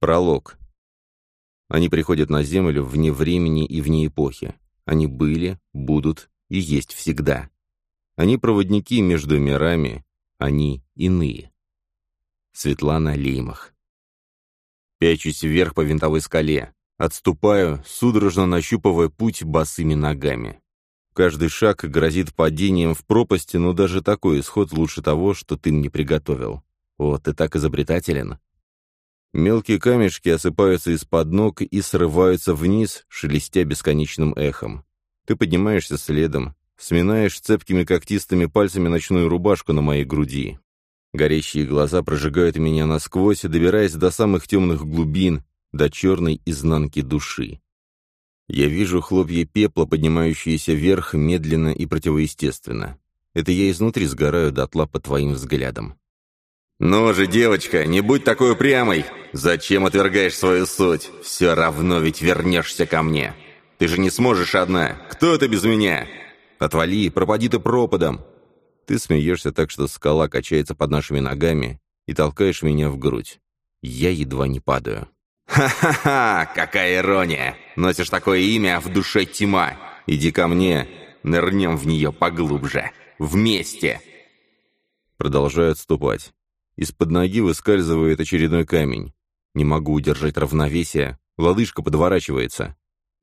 Пролог. Они приходят на Землю вне времени и вне эпохи. Они были, будут и есть всегда. Они проводники между мирами, они иные. Светлана Леймах. Пячусь вверх по винтовой скале. Отступаю, судорожно нащупывая путь босыми ногами. Каждый шаг грозит падением в пропасти, но даже такой исход лучше того, что ты мне приготовил. О, ты так изобретателен. Мелкие камешки осыпаются из-под ног и срываются вниз, шелестя бесконечным эхом. Ты поднимаешься следом, сминаешь цепкими когтистыми пальцами ночную рубашку на моей груди. Горящие глаза прожигают меня насквозь, добираясь до самых темных глубин, до черной изнанки души. Я вижу хлопья пепла, поднимающиеся вверх медленно и противоестественно. Это я изнутри сгораю дотла под твоим взглядом. «Ну же, девочка, не будь такой упрямой! Зачем отвергаешь свою суть? Все равно ведь вернешься ко мне. Ты же не сможешь одна. Кто это без меня?» «Отвали, пропади ты пропадом!» Ты смеешься так, что скала качается под нашими ногами и толкаешь меня в грудь. Я едва не падаю. «Ха-ха-ха! Какая ирония! Носишь такое имя, а в душе тьма! Иди ко мне, нырнем в нее поглубже! Вместе!» Продолжаю отступать. Из-под ноги выскальзывает очередной камень. Не могу удержать равновесие, лодыжка подворачивается.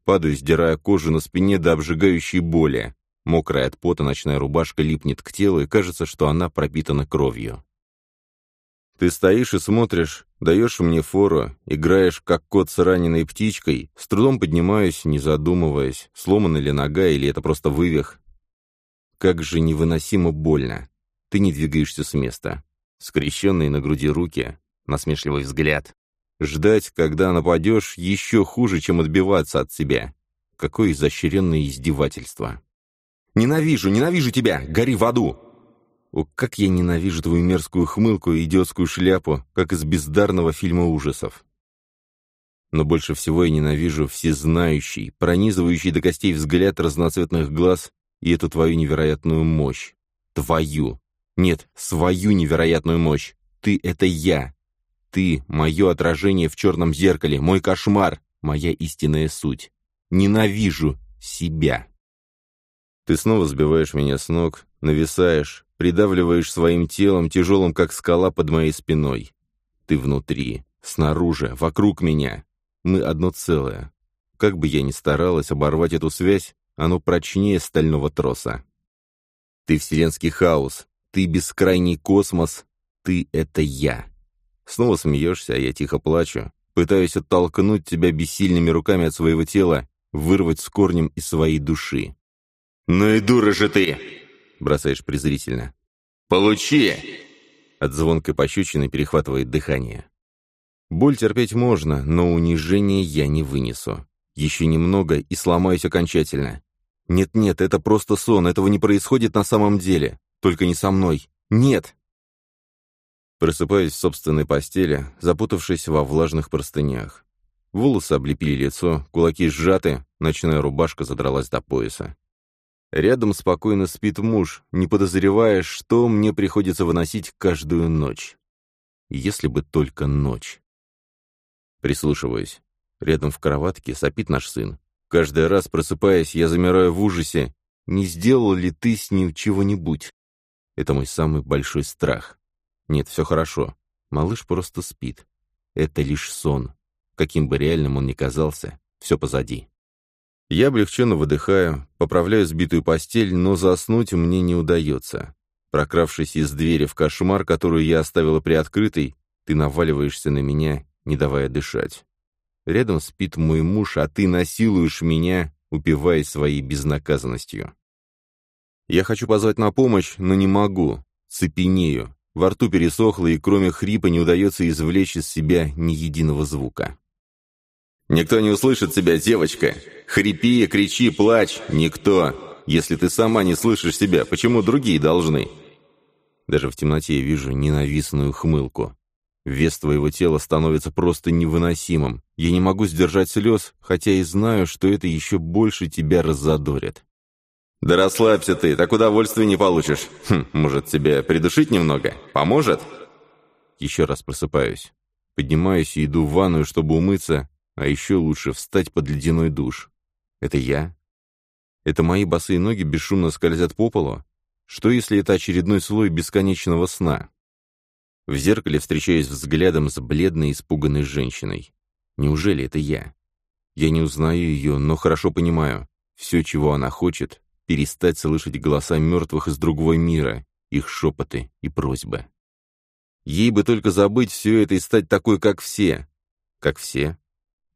Падаю, сдирая кожу на спине до обжигающей боли. Мокрая от пота ночная рубашка липнет к телу, и кажется, что она пропитана кровью. Ты стоишь и смотришь, даешь мне фору, играешь, как кот с раненой птичкой, с трудом поднимаюсь, не задумываясь, сломана ли нога или это просто вывих. Как же невыносимо больно. Ты не двигаешься с места скрещенные на груди руки, насмешливый взгляд. Ждать, когда нападешь, еще хуже, чем отбиваться от себя. Какое изощренное издевательство. «Ненавижу, ненавижу тебя! Гори в аду!» О, как я ненавижу твою мерзкую хмылку и идиотскую шляпу, как из бездарного фильма ужасов. Но больше всего я ненавижу всезнающий, пронизывающий до костей взгляд разноцветных глаз и эту твою невероятную мощь. Твою, нет, свою невероятную мощь. Ты — это я. Ты — мое отражение в черном зеркале, мой кошмар, моя истинная суть. Ненавижу себя. Ты снова сбиваешь меня с ног, нависаешь, придавливаешь своим телом, тяжелым как скала под моей спиной. Ты внутри, снаружи, вокруг меня. Мы одно целое. Как бы я ни старалась оборвать эту связь, оно прочнее стального троса. Ты вселенский хаос, ты бескрайний космос, ты — это я. Снова смеешься, а я тихо плачу. Пытаюсь оттолкнуть тебя бессильными руками от своего тела, вырвать с корнем из своей души. «Ну и дура же ты!» — бросаешь презрительно. «Получи!» От звонкой пощечины перехватывает дыхание. Боль терпеть можно, но унижение я не вынесу. Еще немного и сломаюсь окончательно. Нет-нет, это просто сон, этого не происходит на самом деле. Только не со мной. Нет!» Просыпаюсь в собственной постели, запутавшись во влажных простынях. Волосы облепили лицо, кулаки сжаты, ночная рубашка задралась до пояса. Рядом спокойно спит муж, не подозревая, что мне приходится выносить каждую ночь. Если бы только ночь. Прислушиваюсь. Рядом в кроватке сопит наш сын. Каждый раз, просыпаясь, я замираю в ужасе. Не сделал ли ты с ним чего-нибудь? Это мой самый большой страх. Нет, все хорошо. Малыш просто спит. Это лишь сон. Каким бы реальным он ни казался, все позади. Я облегченно выдыхаю, поправляю сбитую постель, но заснуть мне не удается. Прокравшись из двери в кошмар, которую я оставила приоткрытой, ты наваливаешься на меня, не давая дышать. Рядом спит мой муж, а ты насилуешь меня, упиваясь своей безнаказанностью. Я хочу позвать на помощь, но не могу. Цепенею. Во рту пересохло, и кроме хрипа не удается извлечь из себя ни единого звука. «Никто не услышит тебя, девочка! Хрипи, кричи, плачь! Никто! Если ты сама не слышишь себя, почему другие должны?» Даже в темноте я вижу ненавистную хмылку. Вес твоего тела становится просто невыносимым. Я не могу сдержать слез, хотя и знаю, что это еще больше тебя раззадорит. «Да расслабься ты, так удовольствия не получишь. Хм, может, тебя придушить немного? Поможет?» Еще раз просыпаюсь. Поднимаюсь и иду в ванную, чтобы умыться, а еще лучше встать под ледяной душ. Это я? Это мои босые ноги бесшумно скользят по полу? Что, если это очередной слой бесконечного сна? В зеркале встречаюсь взглядом с бледной, испуганной женщиной. Неужели это я? Я не узнаю ее, но хорошо понимаю. Все, чего она хочет, перестать слышать голоса мертвых из другого мира, их шепоты и просьбы. Ей бы только забыть все это и стать такой, как все. Как все?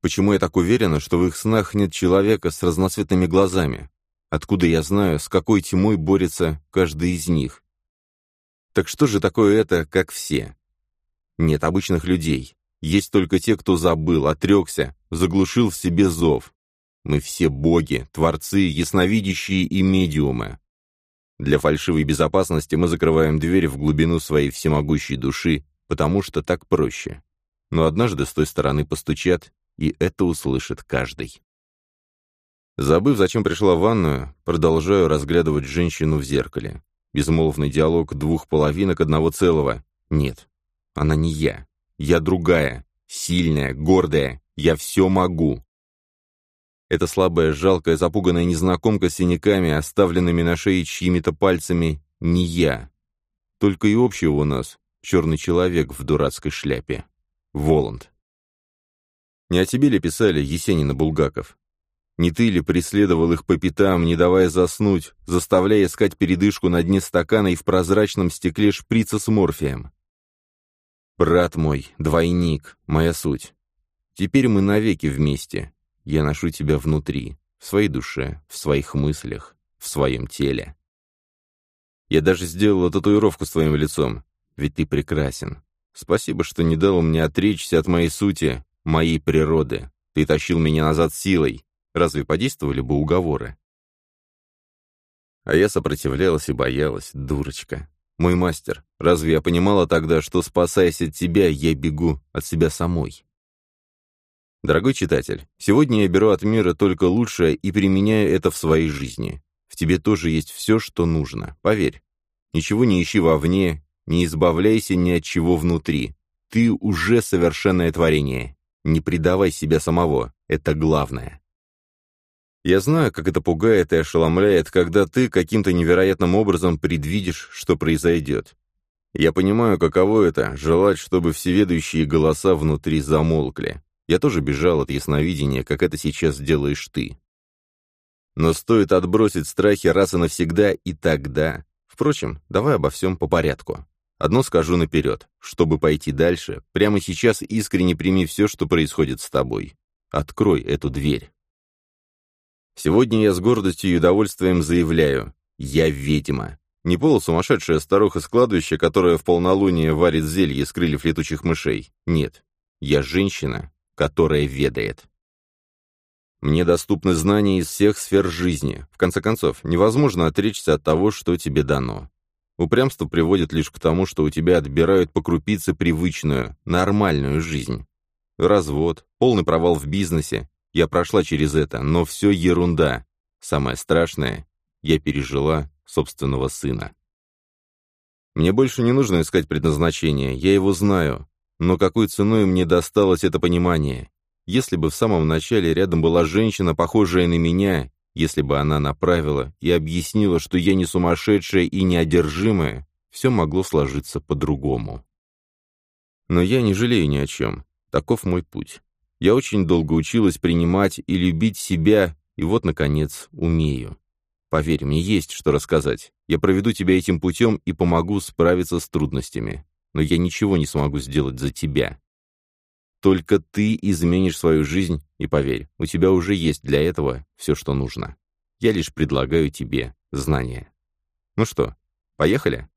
Почему я так уверена, что в их снах нет человека с разноцветными глазами? Откуда я знаю, с какой тьмой борется каждый из них? Так что же такое это, как все? Нет обычных людей. Есть только те, кто забыл, отрекся, заглушил в себе зов. Мы все боги, творцы, ясновидящие и медиумы. Для фальшивой безопасности мы закрываем дверь в глубину своей всемогущей души, потому что так проще. Но однажды с той стороны постучат, и это услышит каждый. Забыв, зачем пришла в ванную, продолжаю разглядывать женщину в зеркале. Безмолвный диалог двух половинок одного целого. Нет, она не я. Я другая, сильная, гордая. Я все могу. Эта слабая, жалкая, запуганная незнакомка с синяками, оставленными на шее чьими-то пальцами, не я. Только и общего у нас черный человек в дурацкой шляпе. Воланд. Не о тебе ли писали Есенин и Булгаков? Не ты ли преследовал их по пятам, не давая заснуть, заставляя искать передышку на дне стакана и в прозрачном стекле шприца с морфием? Брат мой, двойник, моя суть. Теперь мы навеки вместе. Я ношу тебя внутри, в своей душе, в своих мыслях, в своем теле. Я даже сделала татуировку с твоим лицом, ведь ты прекрасен. Спасибо, что не дал мне отречься от моей сути, моей природы. Ты тащил меня назад силой, Разве подействовали бы уговоры? А я сопротивлялась и боялась, дурочка. Мой мастер, разве я понимала тогда, что, спасаясь от тебя, я бегу от себя самой? Дорогой читатель, сегодня я беру от мира только лучшее и применяю это в своей жизни. В тебе тоже есть все, что нужно, поверь. Ничего не ищи вовне, не избавляйся ни от чего внутри. Ты уже совершенное творение. Не предавай себя самого, это главное. Я знаю, как это пугает и ошеломляет, когда ты каким-то невероятным образом предвидишь, что произойдет. Я понимаю, каково это — желать, чтобы всеведущие голоса внутри замолкли. Я тоже бежал от ясновидения, как это сейчас делаешь ты. Но стоит отбросить страхи раз и навсегда, и тогда... Впрочем, давай обо всем по порядку. Одно скажу наперед. Чтобы пойти дальше, прямо сейчас искренне прими все, что происходит с тобой. Открой эту дверь. Сегодня я с гордостью и удовольствием заявляю, я ведьма. Не полусумасшедшая старуха с кладбища, которая в полнолуние варит зелье из крыльев летучих мышей. Нет, я женщина, которая ведает. Мне доступны знания из всех сфер жизни. В конце концов, невозможно отречься от того, что тебе дано. Упрямство приводит лишь к тому, что у тебя отбирают по крупице привычную, нормальную жизнь. Развод, полный провал в бизнесе, я прошла через это, но все ерунда. Самое страшное, я пережила собственного сына. Мне больше не нужно искать предназначение, я его знаю. Но какой ценой мне досталось это понимание? Если бы в самом начале рядом была женщина, похожая на меня, если бы она направила и объяснила, что я не сумасшедшая и неодержимая, все могло сложиться по-другому. Но я не жалею ни о чем. Таков мой путь. Я очень долго училась принимать и любить себя, и вот, наконец, умею. Поверь, мне есть что рассказать. Я проведу тебя этим путем и помогу справиться с трудностями. Но я ничего не смогу сделать за тебя. Только ты изменишь свою жизнь, и поверь, у тебя уже есть для этого все, что нужно. Я лишь предлагаю тебе знания. Ну что, поехали?